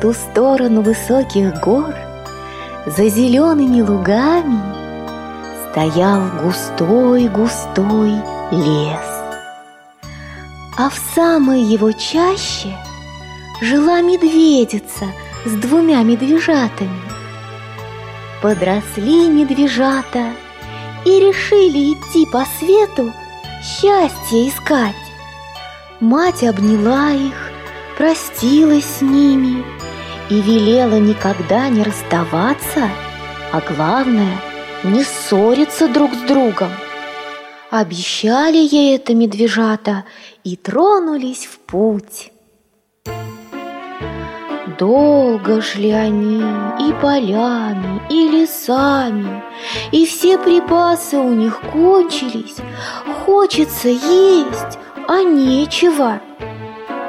ту сторону высоких гор, за зелеными лугами, стоял густой-густой лес. А в самой его чаще жила медведица с двумя медвежатами. Подросли медвежата и решили идти по свету счастье искать. Мать обняла их, простилась с ними и велела никогда не расставаться, а главное, не ссориться друг с другом. Обещали ей это медвежата и тронулись в путь. Долго шли они и полями, и лесами, и все припасы у них кончились. Хочется есть, а нечего.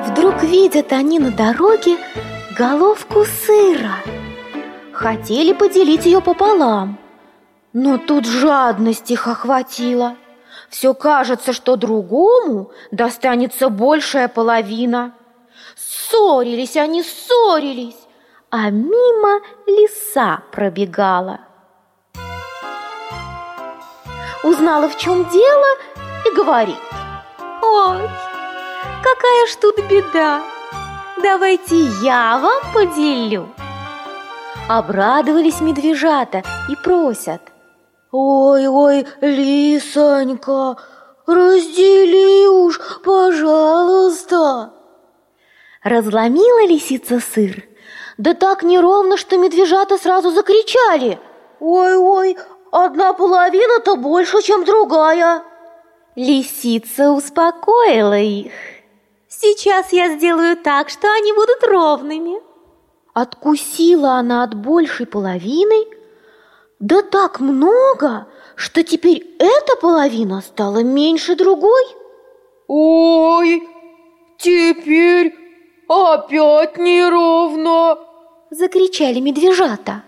Вдруг видят они на дороге головку сыра. Хотели поделить ее пополам, но тут жадность их охватила. Все кажется, что другому достанется большая половина. Ссорились они, ссорились, а мимо лиса пробегала. Узнала, в чем дело, и говорит, «Ой, какая ж тут беда! Давайте я вам поделю!» Обрадовались медвежата и просят, «Ой-ой, лисонька, раздели уж, пожалуйста!» Разломила лисица сыр, да так неровно, что медвежата сразу закричали. «Ой-ой, одна половина-то больше, чем другая!» Лисица успокоила их. Сейчас я сделаю так, что они будут ровными. Откусила она от большей половины, да так много, что теперь эта половина стала меньше другой. Ой, теперь опять неровно! Закричали медвежата.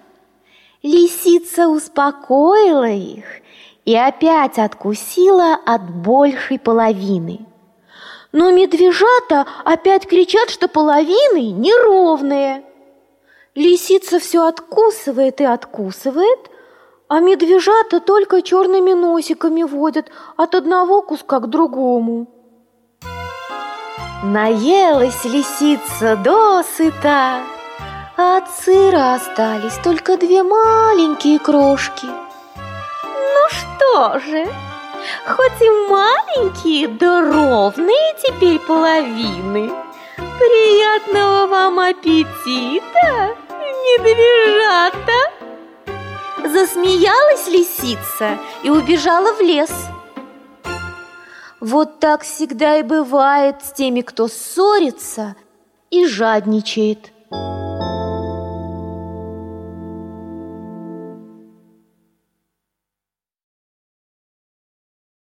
Лисица успокоила их и опять откусила от большей половины. Но медвежата опять кричат, что половины неровные. Лисица все откусывает и откусывает, а медвежата только черными носиками водят от одного куска к другому. Наелась лисица досыта, а от сыра остались только две маленькие крошки. Ну что же, хоть и маленькие, да ровные теперь половины. Приятного вам аппетита, медвежата! Засмеялась лисица и убежала в лес. Вот так всегда и бывает с теми, кто ссорится и жадничает.